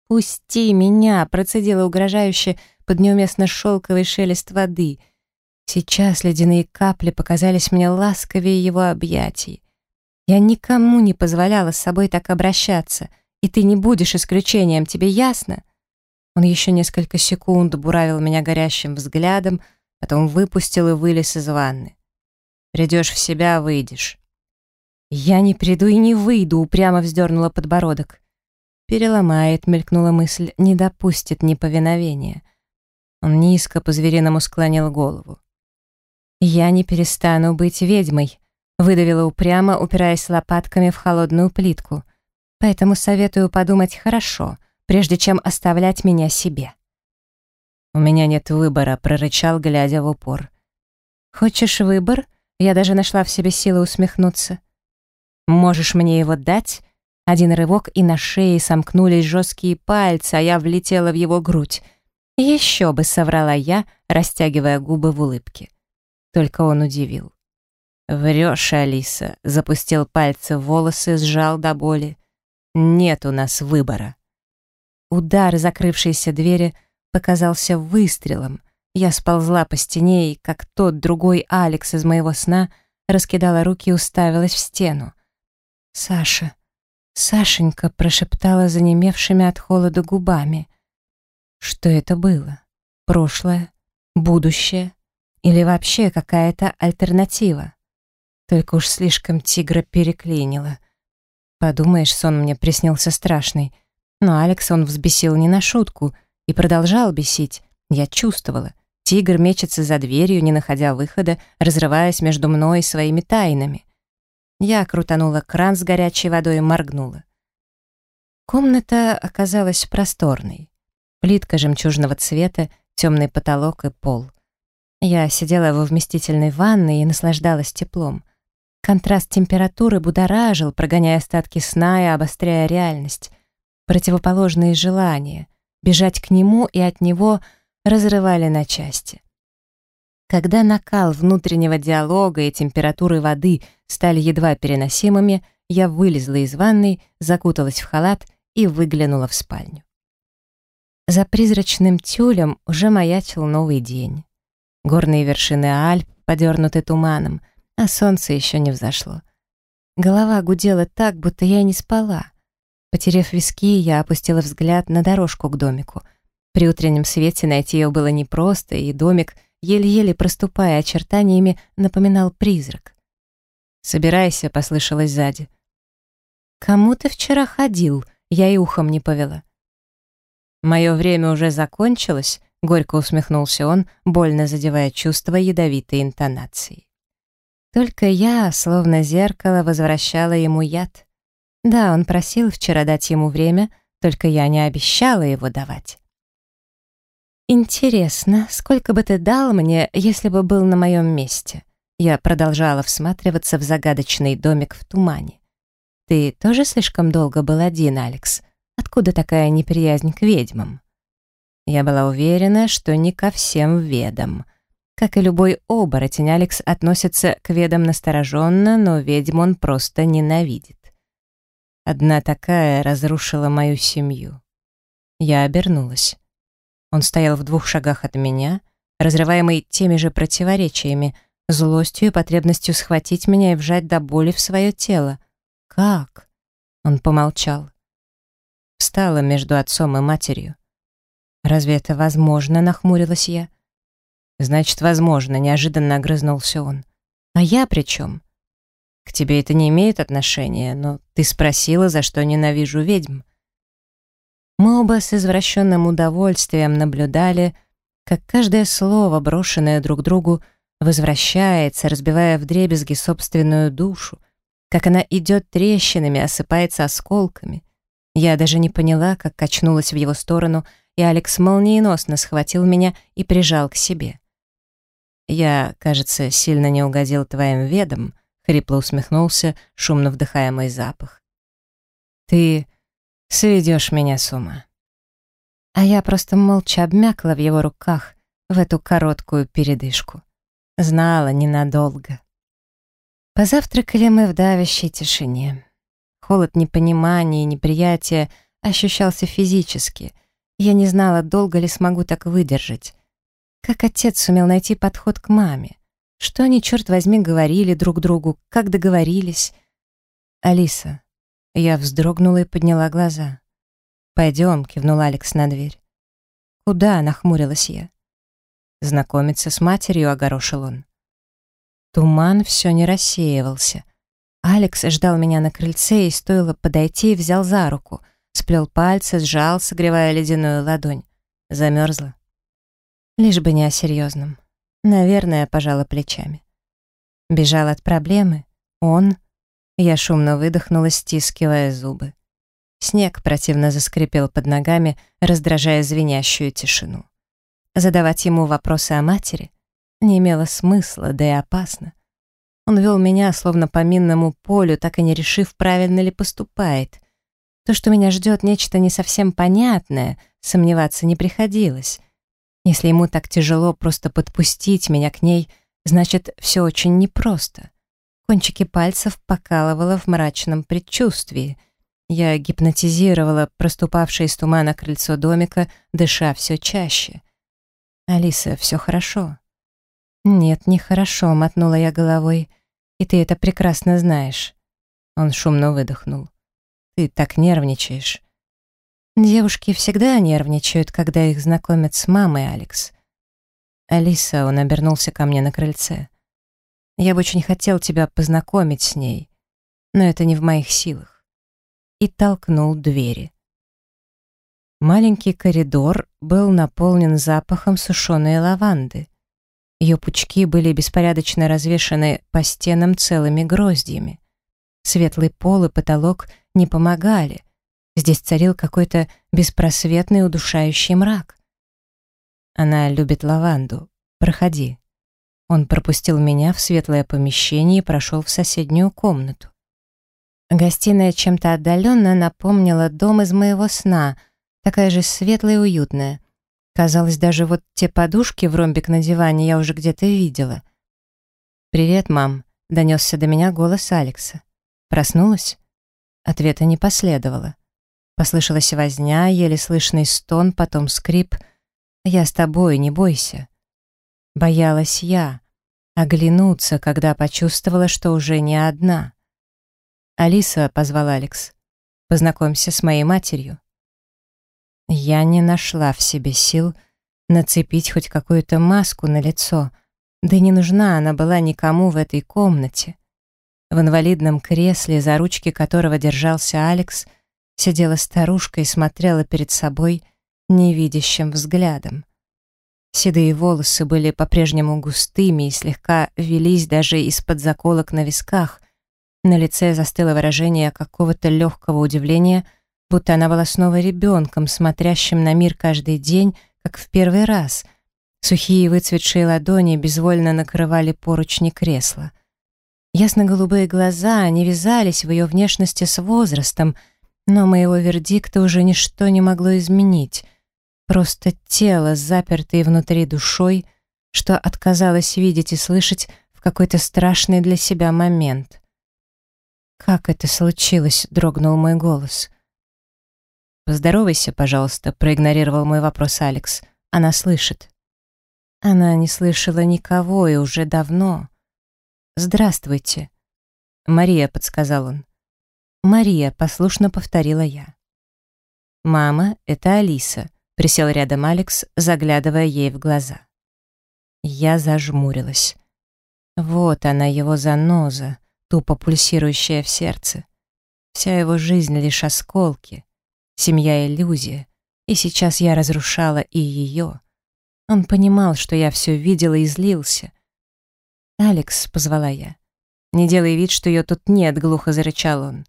«Пусти меня!» — процедила угрожающе под неуместно шелковый шелест воды. Сейчас ледяные капли показались мне ласковее его объятий. Я никому не позволяла с собой так обращаться, и ты не будешь исключением, тебе ясно?» Он еще несколько секунд буравил меня горящим взглядом, потом выпустил и вылез из ванны. Придешь в себя, выйдешь». «Я не приду и не выйду», — упрямо вздернула подбородок. «Переломает», — мелькнула мысль, — «не допустит неповиновения». Он низко по-звериному склонил голову. «Я не перестану быть ведьмой», — выдавила упрямо, упираясь лопатками в холодную плитку. «Поэтому советую подумать хорошо, прежде чем оставлять меня себе». «У меня нет выбора», — прорычал, глядя в упор. «Хочешь выбор?» Я даже нашла в себе силы усмехнуться. «Можешь мне его дать?» Один рывок, и на шее сомкнулись жесткие пальцы, а я влетела в его грудь. «Еще бы», — соврала я, растягивая губы в улыбке. Только он удивил. «Врешь, Алиса», — запустил пальцы в волосы, сжал до боли. «Нет у нас выбора». Удар закрывшейся двери показался выстрелом — я сползла по стене и, как тот другой Алекс из моего сна, раскидала руки и уставилась в стену. «Саша, Сашенька», — прошептала занемевшими от холода губами. Что это было? Прошлое? Будущее? Или вообще какая-то альтернатива? Только уж слишком тигра переклинило. Подумаешь, сон мне приснился страшный. Но Алекс он взбесил не на шутку и продолжал бесить. Я чувствовала. Тигр мечется за дверью, не находя выхода, разрываясь между мной и своими тайнами. Я крутанула кран с горячей водой и моргнула. Комната оказалась просторной. Плитка жемчужного цвета, темный потолок и пол. Я сидела во вместительной ванной и наслаждалась теплом. Контраст температуры будоражил, прогоняя остатки сна и обостряя реальность. Противоположные желания — бежать к нему и от него — разрывали на части. Когда накал внутреннего диалога и температуры воды стали едва переносимыми, я вылезла из ванной, закуталась в халат и выглянула в спальню. За призрачным тюлем уже маячил новый день. Горные вершины Альп подернуты туманом, а солнце еще не взошло. Голова гудела так, будто я не спала. Потерев виски, я опустила взгляд на дорожку к домику. При утреннем свете найти ее было непросто, и домик, еле-еле проступая очертаниями, напоминал призрак. «Собирайся», — послышалось сзади. «Кому ты вчера ходил?» Я и ухом не повела. «Мое время уже закончилось», — горько усмехнулся он, больно задевая чувство ядовитой интонации. Только я, словно зеркало, возвращала ему яд. Да, он просил вчера дать ему время, только я не обещала его давать. «Интересно, сколько бы ты дал мне, если бы был на моем месте?» Я продолжала всматриваться в загадочный домик в тумане. «Ты тоже слишком долго был один, Алекс? Откуда такая неприязнь к ведьмам?» Я была уверена, что не ко всем ведам. Как и любой оборотень, Алекс относится к ведам настороженно, но ведьм он просто ненавидит. Одна такая разрушила мою семью. Я обернулась. Он стоял в двух шагах от меня, разрываемый теми же противоречиями, злостью и потребностью схватить меня и вжать до боли в свое тело. «Как?» Он помолчал. Встала между отцом и матерью. «Разве это возможно?» — нахмурилась я. «Значит, возможно», — неожиданно огрызнулся он. «А я при чем?» «К тебе это не имеет отношения, но ты спросила, за что ненавижу ведьм». Мы оба с извращенным удовольствием наблюдали, как каждое слово, брошенное друг другу, возвращается, разбивая вдребезги собственную душу, как она идет трещинами, осыпается осколками. Я даже не поняла, как качнулась в его сторону, и Алекс молниеносно схватил меня и прижал к себе. «Я, кажется, сильно не угодил твоим ведом», — хрипло усмехнулся, шумно вдыхая мой запах. «Ты сведешь меня с ума». А я просто молча обмякла в его руках в эту короткую передышку. Знала ненадолго. Позавтракали мы в давящей тишине. Холод непонимания и неприятия ощущался физически. Я не знала, долго ли смогу так выдержать. Как отец сумел найти подход к маме? Что они, черт возьми, говорили друг другу, как договорились? «Алиса». Я вздрогнула и подняла глаза. «Пойдем», — кивнул Алекс на дверь. «Куда?» — нахмурилась я. «Знакомиться с матерью», — огорошил он. Туман все не рассеивался. Алекс ждал меня на крыльце и стоило подойти, взял за руку, сплел пальцы, сжал, согревая ледяную ладонь. Замерзла. Лишь бы не о серьезном. Наверное, пожала плечами. Бежал от проблемы. Он. Я шумно выдохнула, стискивая зубы. Снег противно заскрипел под ногами, раздражая звенящую тишину. Задавать ему вопросы о матери не имело смысла, да и опасно. Он вел меня словно по минному полю, так и не решив, правильно ли поступает. То, что меня ждет нечто не совсем понятное, сомневаться не приходилось. Если ему так тяжело просто подпустить меня к ней, значит, все очень непросто. Кончики пальцев покалывало в мрачном предчувствии. Я гипнотизировала проступавшее из тумана крыльцо домика, дыша все чаще. «Алиса, все хорошо». «Нет, нехорошо», — мотнула я головой. «И ты это прекрасно знаешь». Он шумно выдохнул. «Ты так нервничаешь. Девушки всегда нервничают, когда их знакомят с мамой, Алекс. Алиса, он обернулся ко мне на крыльце. Я бы очень хотел тебя познакомить с ней, но это не в моих силах. И толкнул двери. Маленький коридор был наполнен запахом сушеной лаванды. Ее пучки были беспорядочно развешаны по стенам целыми гроздьями. Светлый пол и потолок не помогали — Здесь царил какой-то беспросветный удушающий мрак. Она любит лаванду. Проходи. Он пропустил меня в светлое помещение и прошел в соседнюю комнату. Гостиная чем-то отдаленно напомнила дом из моего сна, такая же светлая и уютная. Казалось, даже вот те подушки в ромбик на диване я уже где-то видела. «Привет, мам», — донесся до меня голос Алекса. «Проснулась?» Ответа не последовало. Послышалась возня, еле слышный стон, потом скрип. «Я с тобой, не бойся». Боялась я оглянуться, когда почувствовала, что уже не одна. «Алиса», — позвал Алекс, — «познакомься с моей матерью». Я не нашла в себе сил нацепить хоть какую-то маску на лицо, да не нужна она была никому в этой комнате. В инвалидном кресле, за ручки которого держался Алекс, — сидела старушка и смотрела перед собой невидящим взглядом. Седые волосы были по-прежнему густыми и слегка велись даже из-под заколок на висках. На лице застыло выражение какого-то легкого удивления, будто она была снова ребенком, смотрящим на мир каждый день, как в первый раз. Сухие выцветшие ладони безвольно накрывали поручни кресла. Ясно-голубые глаза не вязались в ее внешности с возрастом — но моего вердикта уже ничто не могло изменить. Просто тело, запертое внутри душой, что отказалось видеть и слышать в какой-то страшный для себя момент. «Как это случилось?» — дрогнул мой голос. «Поздоровайся, пожалуйста», — проигнорировал мой вопрос Алекс. «Она слышит». Она не слышала никого и уже давно. «Здравствуйте». «Мария», — подсказал он. «Мария», — послушно повторила я. «Мама, это Алиса», — присел рядом Алекс, заглядывая ей в глаза. Я зажмурилась. Вот она, его заноза, тупо пульсирующая в сердце. Вся его жизнь — лишь осколки. Семья — иллюзия. И сейчас я разрушала и ее. Он понимал, что я все видела и злился. «Алекс», — позвала я. «Не делай вид, что ее тут нет», — глухо зарычал он.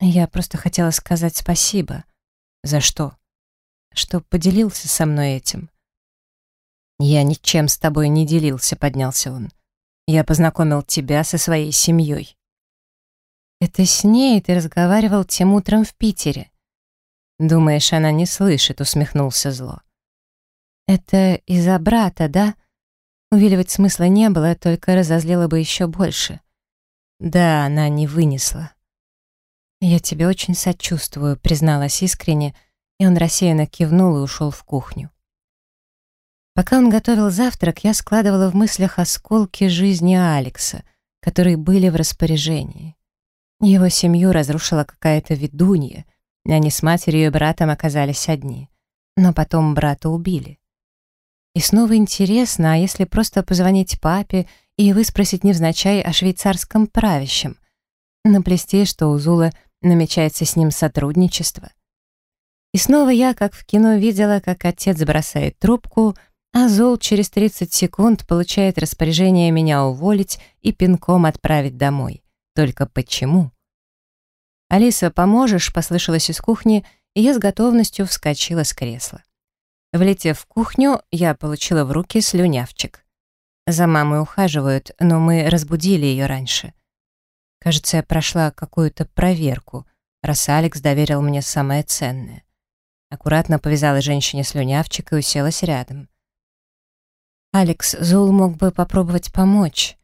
«Я просто хотела сказать спасибо». «За что?» «Что поделился со мной этим». «Я ничем с тобой не делился», — поднялся он. «Я познакомил тебя со своей семьей». «Это с ней ты разговаривал тем утром в Питере». «Думаешь, она не слышит?» — усмехнулся зло. «Это из-за брата, да?» Увиливать смысла не было, только разозлило бы еще больше. Да, она не вынесла. «Я тебе очень сочувствую», — призналась искренне, и он рассеянно кивнул и ушел в кухню. Пока он готовил завтрак, я складывала в мыслях осколки жизни Алекса, которые были в распоряжении. Его семью разрушила какая-то ведунья, и они с матерью и братом оказались одни. Но потом брата убили. И снова интересно, а если просто позвонить папе и выспросить невзначай о швейцарском правящем? Наплести, что у Зула намечается с ним сотрудничество. И снова я, как в кино, видела, как отец бросает трубку, а Зул через 30 секунд получает распоряжение меня уволить и пинком отправить домой. Только почему? «Алиса, поможешь?» — послышалось из кухни, и я с готовностью вскочила с кресла. Влетев в кухню, я получила в руки слюнявчик. За мамой ухаживают, но мы разбудили ее раньше. Кажется, я прошла какую-то проверку, раз Алекс доверил мне самое ценное. Аккуратно повязала женщине слюнявчик и уселась рядом. «Алекс, Зул мог бы попробовать помочь».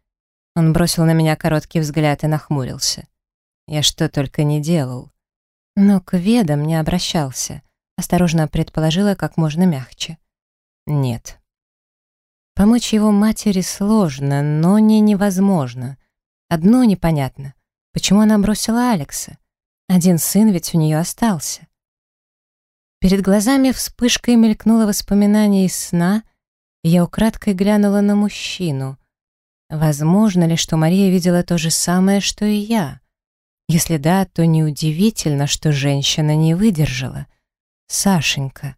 Он бросил на меня короткий взгляд и нахмурился. Я что только не делал. Но к ведам не обращался. Осторожно предположила как можно мягче. Нет. Помочь его матери сложно, но не невозможно. Одно непонятно. Почему она бросила Алекса? Один сын ведь у нее остался. Перед глазами вспышкой мелькнуло воспоминание из сна, и я украдкой глянула на мужчину. Возможно ли, что Мария видела то же самое, что и я? Если да, то неудивительно, что женщина не выдержала. Сашенька.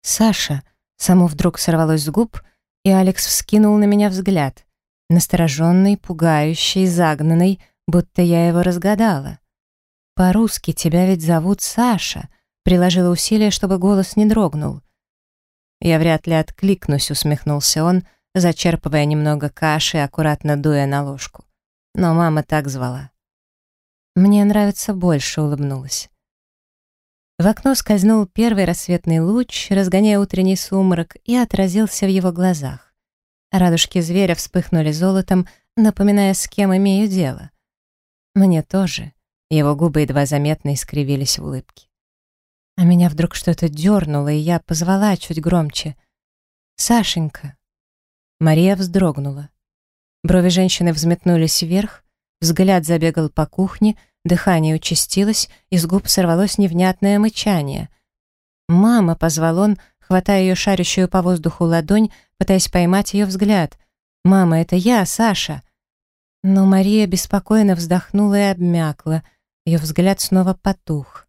Саша. Само вдруг сорвалось с губ, и Алекс вскинул на меня взгляд. Настороженный, пугающий, загнанный, будто я его разгадала. «По-русски тебя ведь зовут Саша», — приложила усилия, чтобы голос не дрогнул. «Я вряд ли откликнусь», — усмехнулся он, зачерпывая немного каши, аккуратно дуя на ложку. Но мама так звала. «Мне нравится больше», — улыбнулась. В окно скользнул первый рассветный луч, разгоняя утренний сумрак, и отразился в его глазах. Радужки зверя вспыхнули золотом, напоминая, с кем имею дело. Мне тоже. Его губы едва заметно искривились в улыбке. А меня вдруг что-то дернуло, и я позвала чуть громче. «Сашенька!» Мария вздрогнула. Брови женщины взметнулись вверх, взгляд забегал по кухне, Дыхание участилось, из губ сорвалось невнятное мычание. «Мама!» — позвал он, хватая ее шарящую по воздуху ладонь, пытаясь поймать ее взгляд. «Мама, это я, Саша!» Но Мария беспокойно вздохнула и обмякла. Ее взгляд снова потух.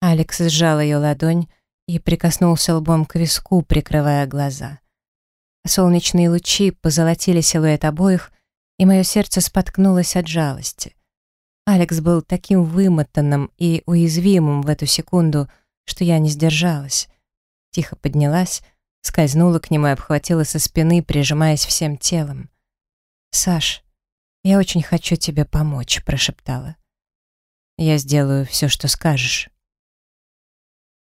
Алекс сжал ее ладонь и прикоснулся лбом к виску, прикрывая глаза. Солнечные лучи позолотили силуэт обоих, и мое сердце споткнулось от жалости. Алекс был таким вымотанным и уязвимым в эту секунду, что я не сдержалась. Тихо поднялась, скользнула к нему и обхватила со спины, прижимаясь всем телом. «Саш, я очень хочу тебе помочь», — прошептала. «Я сделаю все, что скажешь».